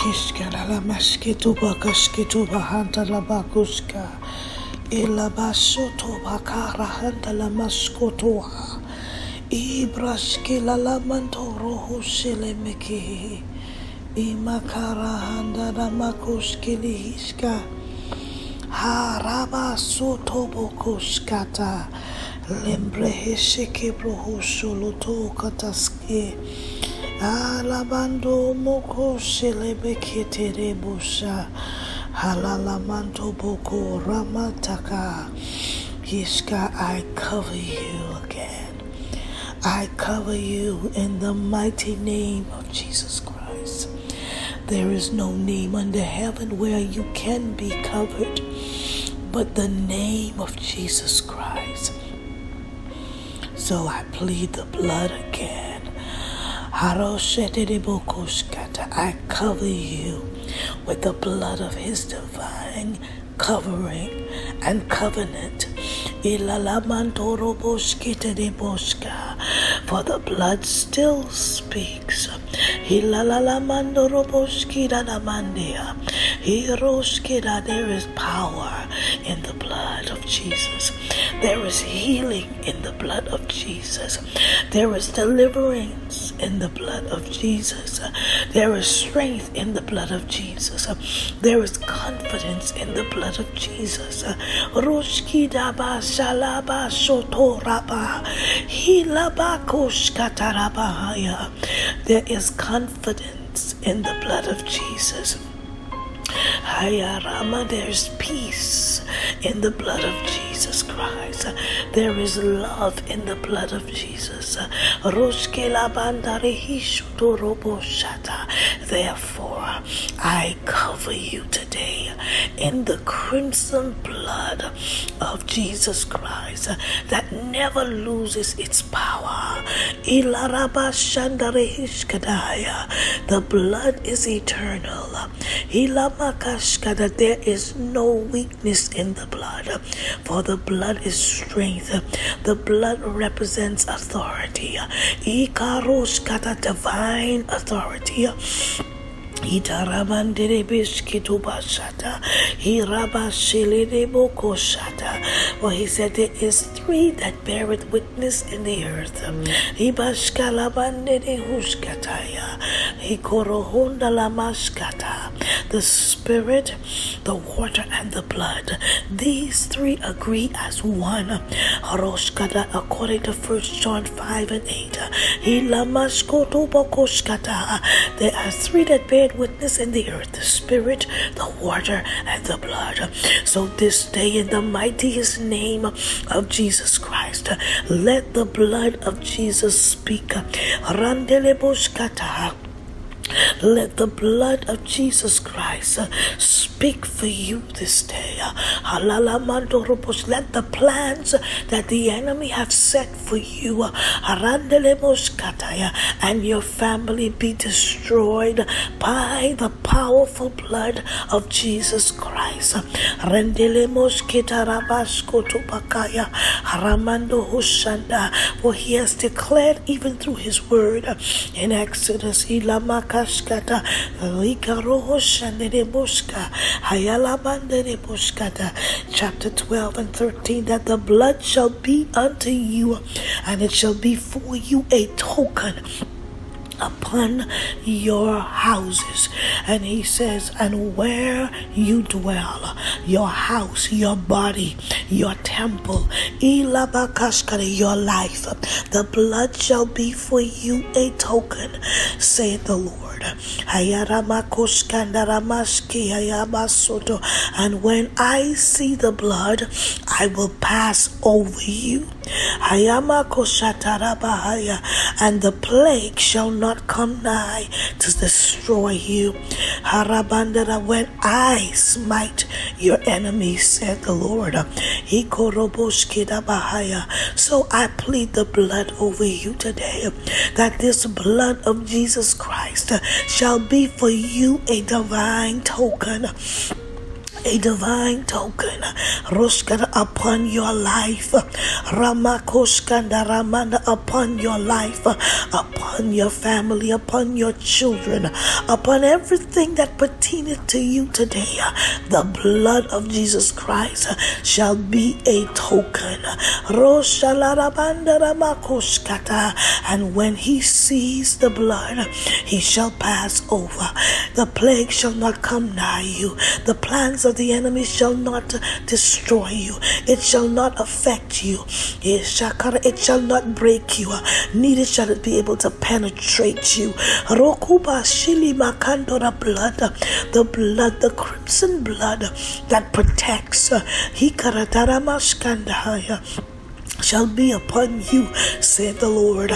kishka la la maske tu ba kaske tu ba hanta la ba kuska ila basho tu ba hanta la masko tu ha. I braske la la manto roho sele meke. La ma kuske li hiska ha raba so to bo kuska ta. Lembrehe sheke bro husulu Alabando moko selebekete rebusha. Halalamanto boko ramataka. Yiska, I cover you again. I cover you in the mighty name of Jesus Christ. There is no name under heaven where you can be covered but the name of Jesus Christ. So I plead the blood again. I cover you with the blood of his divine covering and covenant. For the blood still speaks. There is power in the blood of Jesus. There is healing in the blood of Jesus. There is deliverance in the blood of Jesus. There is strength in the blood of Jesus. There is confidence in the blood of Jesus. There is confidence in the blood of Jesus. There's peace in the blood of Jesus Christ. There is love in the blood of Jesus. Therefore, I cover you today in the crimson blood of Jesus Christ that never loses its power. The blood is eternal. There is no weakness in the blood, for the blood is strength. The blood represents authority. Ikaroshkata divine authority. Itaramandere biskitu bashata. Hirabashilere bokoshata. Well, he said there is three that beareth witness in the earth. Mm. Ibashkalabandere hushkataya. Hikorohonda lamashkata. The spirit, the water, and the blood. These three agree as one. According to 1 John 5 and 8. Hilamashkoto bokoshkata. There are three that bear witness in the earth the spirit, the water, and the blood. So this day, in the mightiest name of Jesus Christ, let the blood of Jesus speak. Let the blood of Jesus Christ uh, speak for you this day. Let the plans that the enemy have set for you uh, and your family be destroyed by the powerful blood of Jesus Christ. For he has declared even through his word uh, in Exodus chapter 12 and 13 that the blood shall be unto you and it shall be for you a token upon your houses. And he says, and where you dwell, your house, your body, your temple, your life, the blood shall be for you a token, saith the Lord. And when I see the blood, I will pass over you. And the plague shall not come nigh to destroy you. When I smite your enemies, said the Lord. So I plead the blood over you today, that this blood of Jesus Christ shall be for you a divine token a divine token Roshkada upon your life. Ramakoshkanda Ramanda upon your life. Upon your family upon your children. Upon everything that pertaineth to you today the blood of Jesus Christ shall be a token. And when he sees the blood he shall pass over. The plague shall not come nigh you. The plans of the enemy shall not destroy you. It shall not affect you. Eh, it shall not break you. Neither shall it be able to penetrate you. Rokuba shili makandora blood, the blood, the crimson blood that protects. Hikaratara mashkandahaya shall be upon you, said the Lord.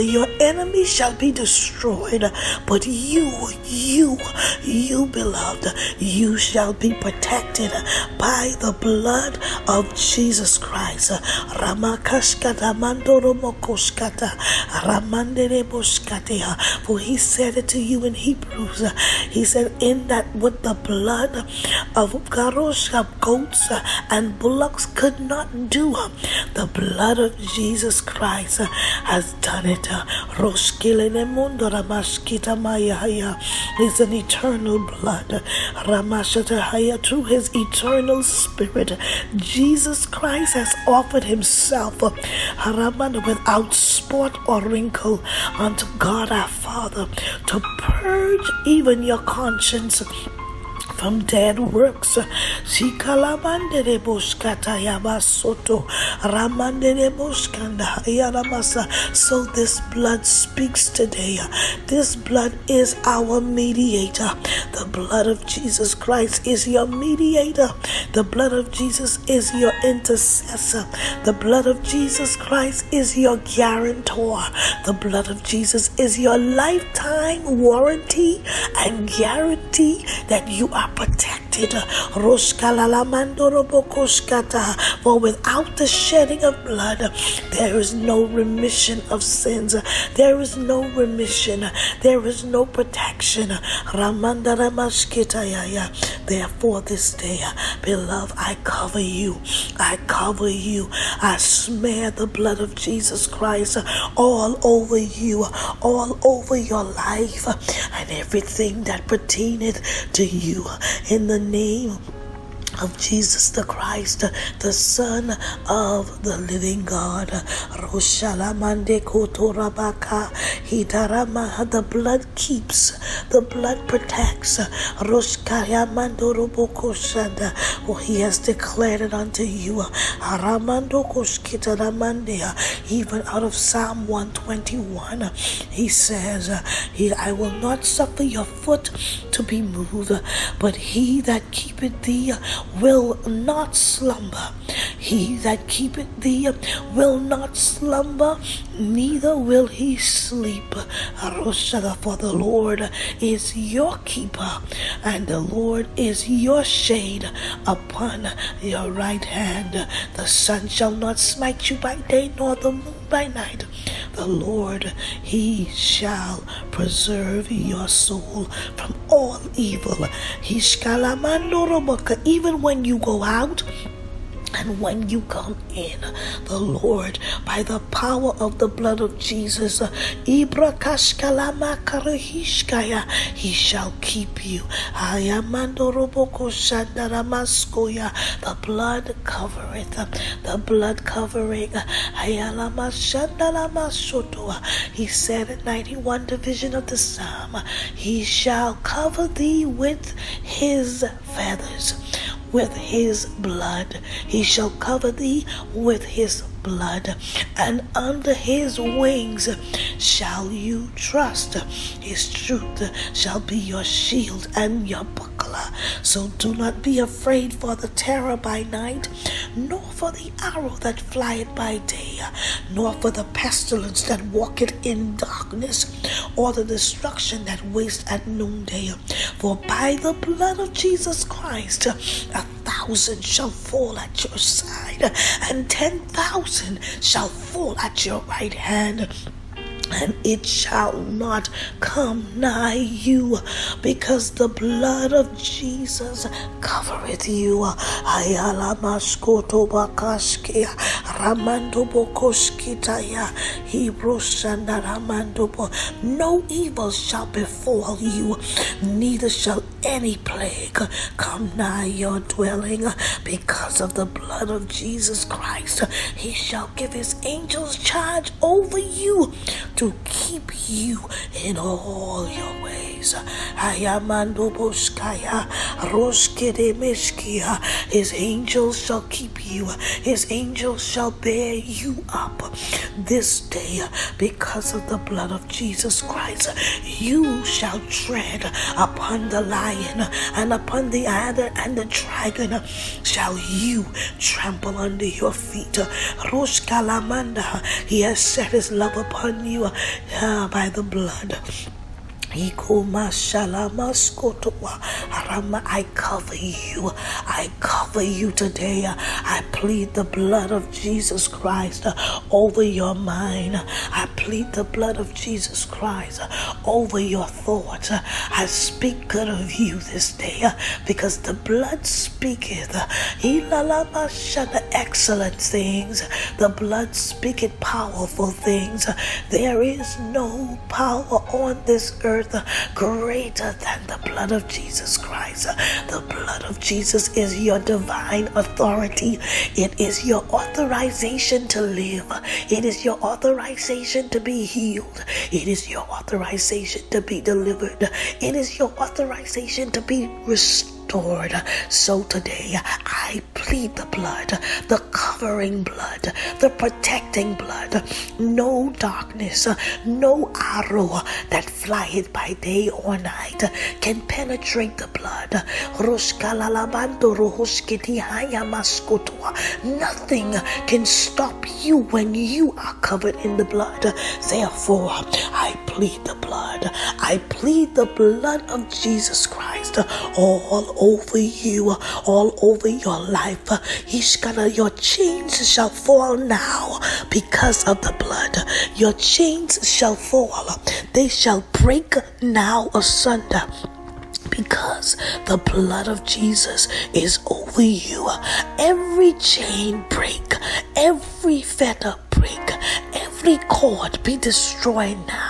Your enemy shall be destroyed, but you, you, you, beloved, you shall be protected by the blood of Jesus Christ. For he said it to you in Hebrews. He said, In that with the blood of goats and bullocks could not do the blood of Jesus Christ uh, has done it. Uh, it's an eternal blood. Uh, Ramashataya through his eternal spirit, Jesus Christ has offered himself Haraman without spot or wrinkle unto God our Father to purge even your conscience from dead works. Shikalamandere boskata yabasoto. Ramandere boskanda yaramasa. So this blood speaks today. This blood is our mediator. The blood of Jesus Christ is your mediator. The blood of Jesus is your intercessor. The blood of Jesus Christ is your guarantor. The blood of Jesus is your lifetime warranty and guarantee that you are protected. For without the shedding of blood, there is no remission of sins. There is no remission. There is no protection. Therefore, this day, beloved, I cover you. I cover you. I smear the blood of Jesus Christ all over you, all over your life, and everything that pertaineth to you in the name of Jesus the Christ, the Son of the living God. Roshalamande. The blood keeps, the blood protects. Roshkayamandoroboko. For he has declared it unto you. Even out of Psalm 121, he says, I will not suffer your foot to be moved, but he that keepeth thee will not slumber. He that keepeth thee will not slumber, neither will he sleep. For the Lord is your keeper, and the Lord is your shade upon your right hand. The sun shall not smite you by day, nor the moon by night. The Lord, He shall preserve your soul from all evil. Even when you go out, and when you come in, the Lord, by the power of the blood of Jesus, He shall keep you. The blood covereth, the blood covering. He said in 91 division of the Psalm, He shall cover thee with His feathers with his blood. He shall cover thee with his blood, and under his wings shall you trust. His truth shall be your shield and your. So do not be afraid for the terror by night, nor for the arrow that flieth by day, nor for the pestilence that walketh in darkness, or the destruction that wastes at noonday. For by the blood of Jesus Christ, a thousand shall fall at your side, and ten thousand shall fall at your right hand and it shall not come nigh you, because the blood of Jesus covereth you. Ayala maskoto bakaskia ramando bokoskitaya hibrosanda ramando No evil shall befall you, neither shall any plague come nigh your dwelling, because of the blood of Jesus Christ. He shall give his angels charge over you to keep you in all your ways. Ayamando boskaya, roskede meskia. His angels shall keep you. His angels shall bear you up this day because of the blood of Jesus Christ. You shall tread upon the lion and upon the adder and the dragon shall you trample under your feet. Roshkalamanda, he has set his love upon you uh, by the blood. I cover you. I cover you today. I plead the blood of Jesus Christ over your mind. I plead the blood of Jesus Christ over your thoughts. I speak good of you this day because the blood speaketh. Excellent things. The blood speaketh powerful things. There is no power on this earth earth uh, greater than the blood of Jesus Christ. Uh, the blood of Jesus is your divine authority. It is your authorization to live. It is your authorization to be healed. It is your authorization to be delivered. It is your authorization to be restored. So today I plead the blood, the covering blood, the protecting blood. No darkness, no arrow that flieth by day or night can penetrate the blood. Nothing can stop you when you are covered in the blood. Therefore, I plead the blood. I plead the blood of Jesus Christ all over you, all over your life. He's gonna, your chains shall fall now because of the blood. Your chains shall fall, they shall break now asunder because the blood of Jesus is over you. Every chain break, every fetter break, every cord be destroyed now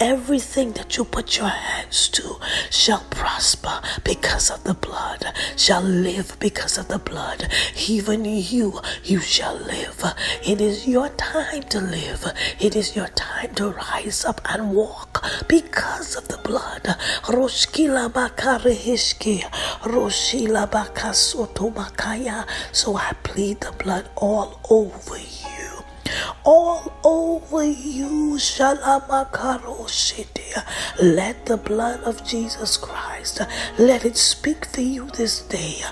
Everything that you put your hands to shall prosper because of the blood, shall live because of the blood. Even you, you shall live. It is your time to live. It is your time to rise up and walk because of the blood. Roshkila Roshila bakasoto. So I plead the blood all over you all over you. Let the blood of Jesus Christ let it speak for you this day.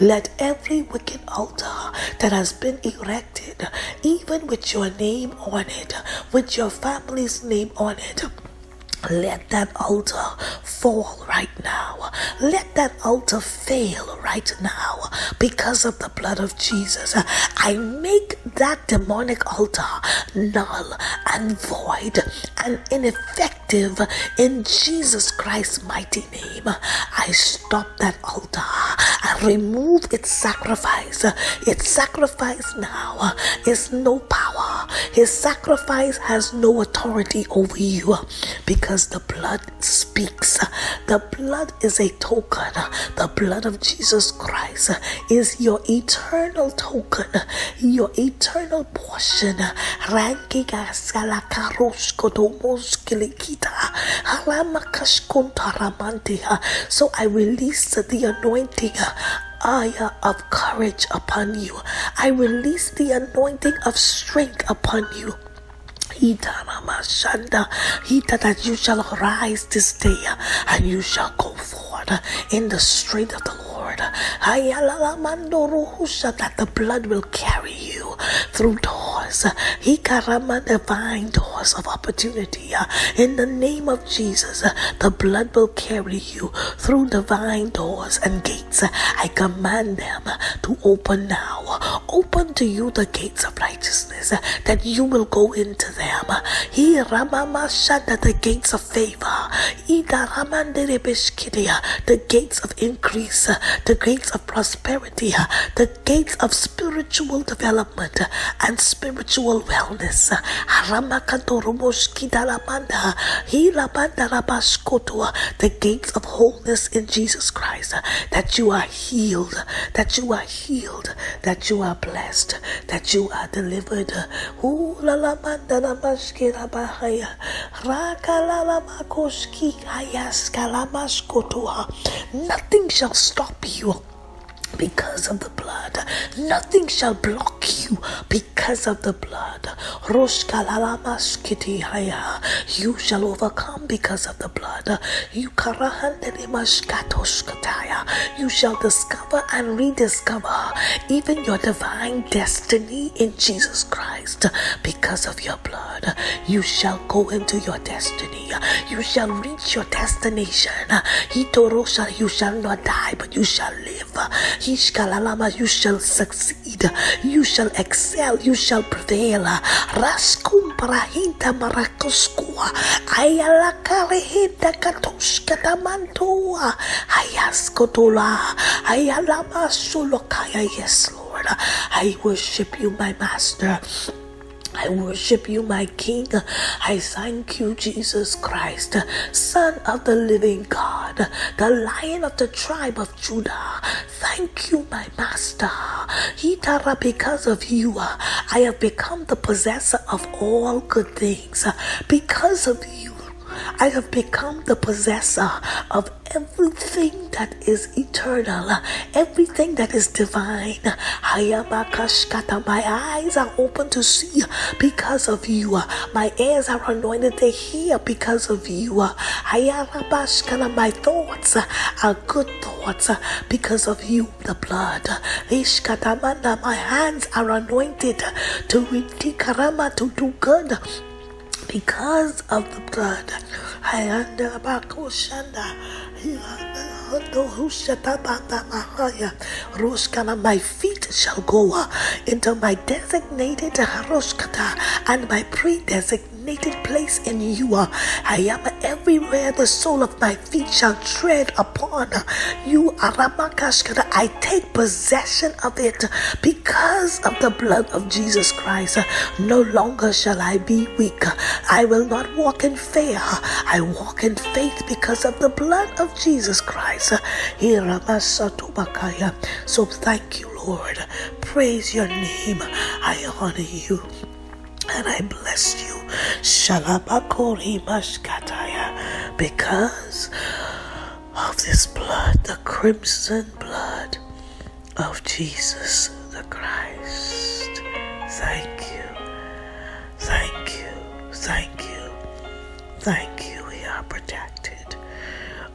Let every wicked altar that has been erected, even with your name on it, with your family's name on it, let that altar fall right now. Let that altar fail right now because of the blood of Jesus. I make that demonic altar null and void and ineffective in Jesus Christ's mighty name. I stop that altar. I remove its sacrifice. Its sacrifice now is no power. His sacrifice has no authority over you because the blood speaks. The blood is a token. The blood of Jesus Christ is your eternal token, your eternal portion. So I release the anointing aya of courage upon you. I release the anointing of strength upon you. Hita that you shall rise this day and you shall go forward in the strength of the Lord. That the blood will carry you through doors. Hikarama divine doors of opportunity. Uh, in the name of Jesus, uh, the blood will carry you through divine doors and gates. I command them uh, to open now. Open to you the gates of righteousness that you will go into them. Hiramama shanda the gates of favor. The gates of increase, the gates of prosperity, the gates of spiritual development and spiritual wellness. The gates of wholeness in Jesus Christ. That you are healed, that you are healed, that you are blessed, that you are delivered. Nothing shall stop you because of the blood. Nothing shall block you because of the blood. You shall overcome because of the blood. You shall discover and rediscover even your divine destiny in Jesus Christ because of your blood. You shall go into your destiny. You shall reach your destination. You shall not die, but you shall live. You shall succeed. You shall excel. You shall prevail. Raskum prahinta marakoskua. Ayala karehinta katoska tamantua. Ayaskotola. Ayalama sulokaya. Yes, Lord. I worship you, my master. I worship you, my King. I thank you, Jesus Christ, Son of the living God, the Lion of the tribe of Judah. Thank you, my Master. Hitara, because of you, I have become the possessor of all good things. Because of you, I have become the possessor of everything that is eternal, everything that is divine. My eyes are open to see because of you. My ears are anointed to hear because of you. My thoughts are good thoughts because of you, the blood. My hands are anointed to to do good because of the blood. My feet shall go into my designated and my pre-designated designated place in you. Uh, I am everywhere the sole of my feet shall tread upon. You. I take possession of it because of the blood of Jesus Christ. No longer shall I be weak. I will not walk in fear. I walk in faith because of the blood of Jesus Christ. So thank you, Lord. Praise your name. I honor you and I bless you. Because of this blood, the crimson blood of Jesus the Christ. Thank you. Thank you. Thank you. Thank you. We are protected.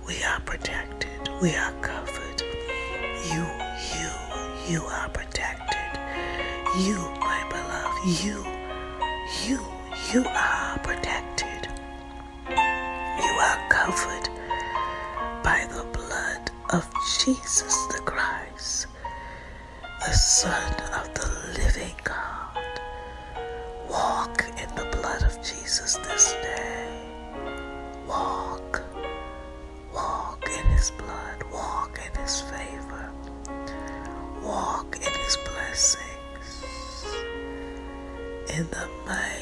We are protected. We are covered. You, you, you are protected. You, my beloved, you, you are protected. You are covered by the blood of Jesus the Christ, the Son of the living God. Walk in the blood of Jesus this day. Walk. Walk in his blood. Walk in his favor. Walk in his blessings. in the mighty